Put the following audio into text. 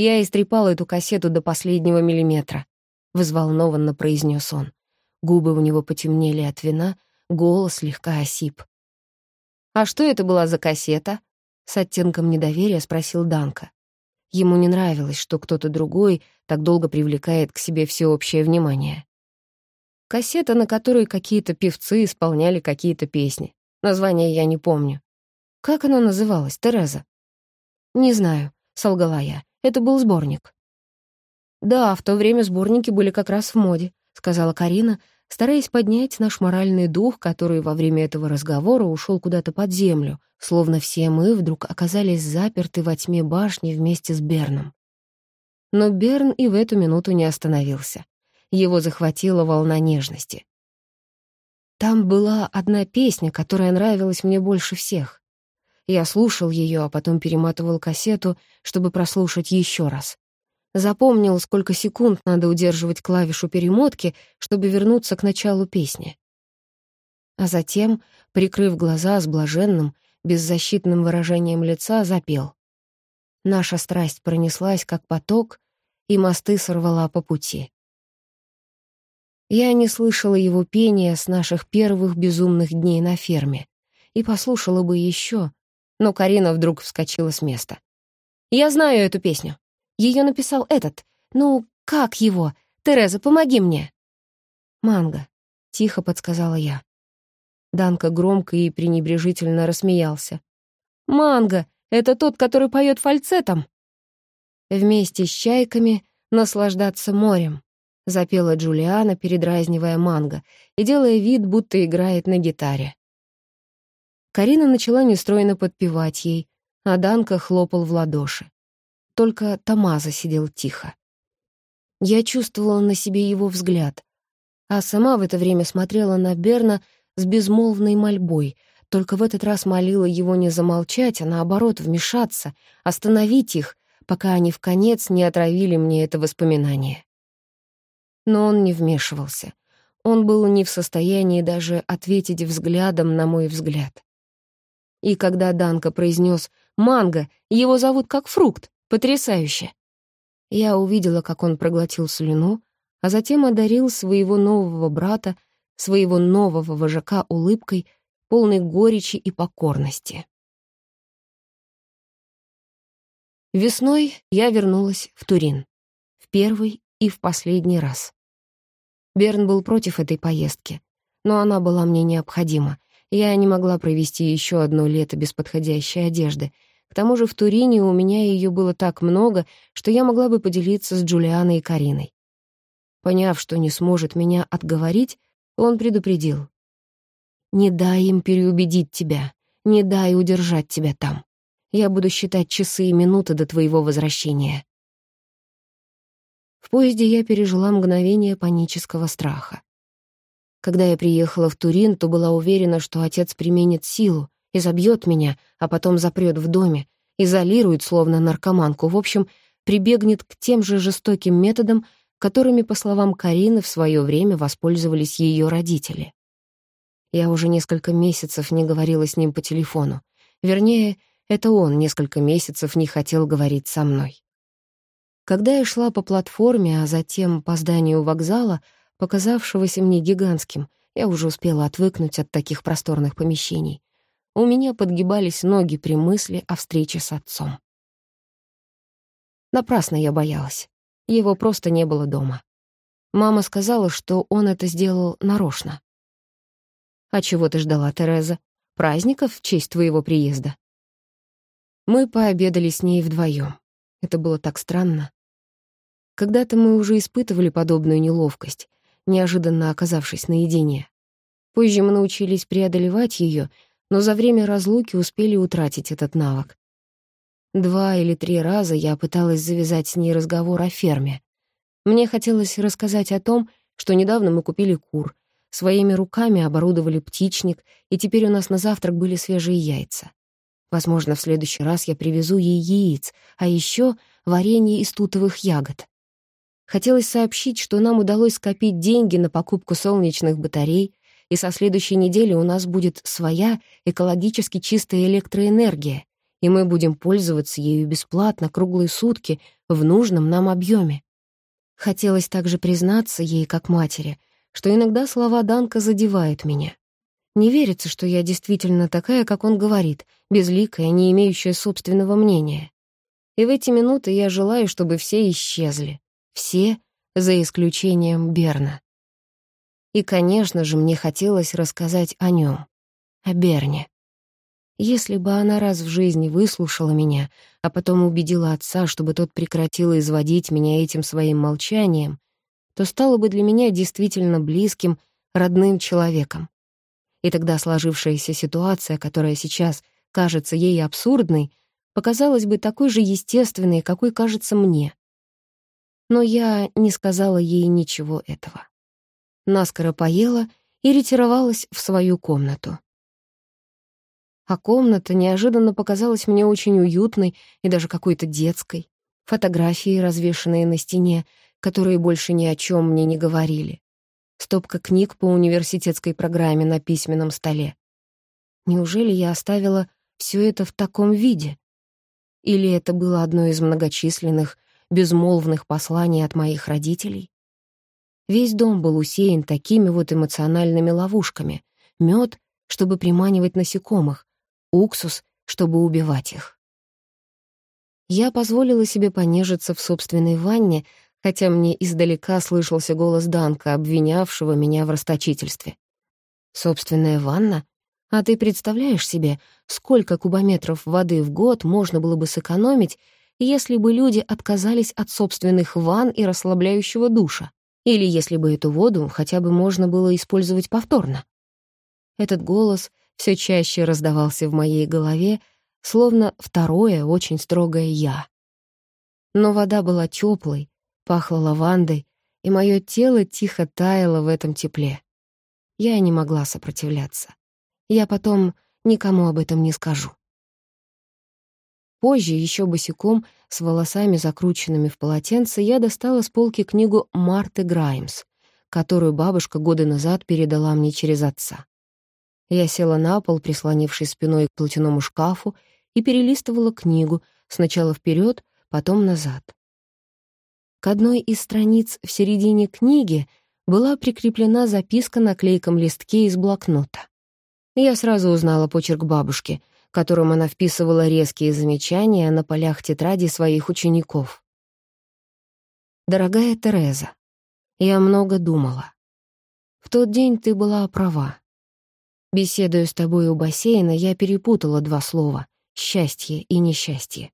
Я истрепал эту кассету до последнего миллиметра», — взволнованно произнес он. Губы у него потемнели от вина, голос слегка осип. «А что это была за кассета?» — с оттенком недоверия спросил Данка. Ему не нравилось, что кто-то другой так долго привлекает к себе всеобщее внимание. Кассета, на которой какие-то певцы исполняли какие-то песни. Название я не помню. Как она называлась, Тереза? «Не знаю», — солгала я. «Это был сборник». «Да, в то время сборники были как раз в моде», — сказала Карина, стараясь поднять наш моральный дух, который во время этого разговора ушел куда-то под землю, словно все мы вдруг оказались заперты во тьме башни вместе с Берном. Но Берн и в эту минуту не остановился. Его захватила волна нежности. Там была одна песня, которая нравилась мне больше всех. Я слушал ее, а потом перематывал кассету, чтобы прослушать еще раз. Запомнил, сколько секунд надо удерживать клавишу перемотки, чтобы вернуться к началу песни. А затем, прикрыв глаза с блаженным, беззащитным выражением лица, запел. Наша страсть пронеслась, как поток, и мосты сорвала по пути. Я не слышала его пения с наших первых безумных дней на ферме и послушала бы еще, но Карина вдруг вскочила с места. «Я знаю эту песню. Ее написал этот. Ну, как его? Тереза, помоги мне!» «Манго», — тихо подсказала я. Данка громко и пренебрежительно рассмеялся. «Манго! Это тот, который поет фальцетом!» «Вместе с чайками наслаждаться морем», — запела Джулиана, передразнивая Манго и делая вид, будто играет на гитаре. Карина начала нестройно подпевать ей, а Данка хлопал в ладоши. Только Тамаза сидел тихо. Я чувствовала на себе его взгляд, а сама в это время смотрела на Берна с безмолвной мольбой, только в этот раз молила его не замолчать, а наоборот вмешаться, остановить их, пока они в конец не отравили мне это воспоминание. Но он не вмешивался. Он был не в состоянии даже ответить взглядом на мой взгляд. И когда Данка произнес «Манго, его зовут как фрукт, потрясающе!» Я увидела, как он проглотил слюну, а затем одарил своего нового брата, своего нового вожака улыбкой, полной горечи и покорности. Весной я вернулась в Турин. В первый и в последний раз. Берн был против этой поездки, но она была мне необходима, я не могла провести еще одно лето без подходящей одежды. К тому же в Турине у меня ее было так много, что я могла бы поделиться с Джулианой и Кариной. Поняв, что не сможет меня отговорить, он предупредил. «Не дай им переубедить тебя, не дай удержать тебя там. Я буду считать часы и минуты до твоего возвращения». В поезде я пережила мгновение панического страха. Когда я приехала в Турин, то была уверена, что отец применит силу и забьет меня, а потом запрет в доме, изолирует, словно наркоманку, в общем, прибегнет к тем же жестоким методам, которыми, по словам Карины, в свое время воспользовались ее родители. Я уже несколько месяцев не говорила с ним по телефону. Вернее, это он несколько месяцев не хотел говорить со мной. Когда я шла по платформе, а затем по зданию вокзала, показавшегося мне гигантским, я уже успела отвыкнуть от таких просторных помещений. У меня подгибались ноги при мысли о встрече с отцом. Напрасно я боялась. Его просто не было дома. Мама сказала, что он это сделал нарочно. «А чего ты ждала, Тереза? Праздников в честь твоего приезда?» Мы пообедали с ней вдвоем. Это было так странно. Когда-то мы уже испытывали подобную неловкость, неожиданно оказавшись наедине. Позже мы научились преодолевать ее, но за время разлуки успели утратить этот навык. Два или три раза я пыталась завязать с ней разговор о ферме. Мне хотелось рассказать о том, что недавно мы купили кур, своими руками оборудовали птичник, и теперь у нас на завтрак были свежие яйца. Возможно, в следующий раз я привезу ей яиц, а еще варенье из тутовых ягод. Хотелось сообщить, что нам удалось скопить деньги на покупку солнечных батарей, и со следующей недели у нас будет своя экологически чистая электроэнергия, и мы будем пользоваться ею бесплатно круглые сутки в нужном нам объеме. Хотелось также признаться ей, как матери, что иногда слова Данка задевают меня. Не верится, что я действительно такая, как он говорит, безликая, не имеющая собственного мнения. И в эти минуты я желаю, чтобы все исчезли. Все, за исключением Берна. И, конечно же, мне хотелось рассказать о нем, о Берне. Если бы она раз в жизни выслушала меня, а потом убедила отца, чтобы тот прекратил изводить меня этим своим молчанием, то стала бы для меня действительно близким, родным человеком. И тогда сложившаяся ситуация, которая сейчас кажется ей абсурдной, показалась бы такой же естественной, какой кажется мне. Но я не сказала ей ничего этого. Наскоро поела и ретировалась в свою комнату. А комната неожиданно показалась мне очень уютной и даже какой-то детской. Фотографии, развешанные на стене, которые больше ни о чем мне не говорили. Стопка книг по университетской программе на письменном столе. Неужели я оставила все это в таком виде? Или это было одно из многочисленных, безмолвных посланий от моих родителей? Весь дом был усеян такими вот эмоциональными ловушками. Мед, чтобы приманивать насекомых, уксус, чтобы убивать их. Я позволила себе понежиться в собственной ванне, хотя мне издалека слышался голос Данка, обвинявшего меня в расточительстве. «Собственная ванна? А ты представляешь себе, сколько кубометров воды в год можно было бы сэкономить, если бы люди отказались от собственных ванн и расслабляющего душа? Или если бы эту воду хотя бы можно было использовать повторно?» Этот голос все чаще раздавался в моей голове, словно второе очень строгое «я». Но вода была теплой, пахла лавандой, и мое тело тихо таяло в этом тепле. Я не могла сопротивляться. Я потом никому об этом не скажу. Позже, еще босиком, с волосами закрученными в полотенце, я достала с полки книгу Марты Граймс, которую бабушка годы назад передала мне через отца. Я села на пол, прислонившись спиной к платяному шкафу, и перелистывала книгу, сначала вперед, потом назад. К одной из страниц в середине книги была прикреплена записка на клейком листке из блокнота. Я сразу узнала почерк бабушки, которым она вписывала резкие замечания на полях тетради своих учеников. «Дорогая Тереза, я много думала. В тот день ты была права. Беседуя с тобой у бассейна, я перепутала два слова — счастье и несчастье.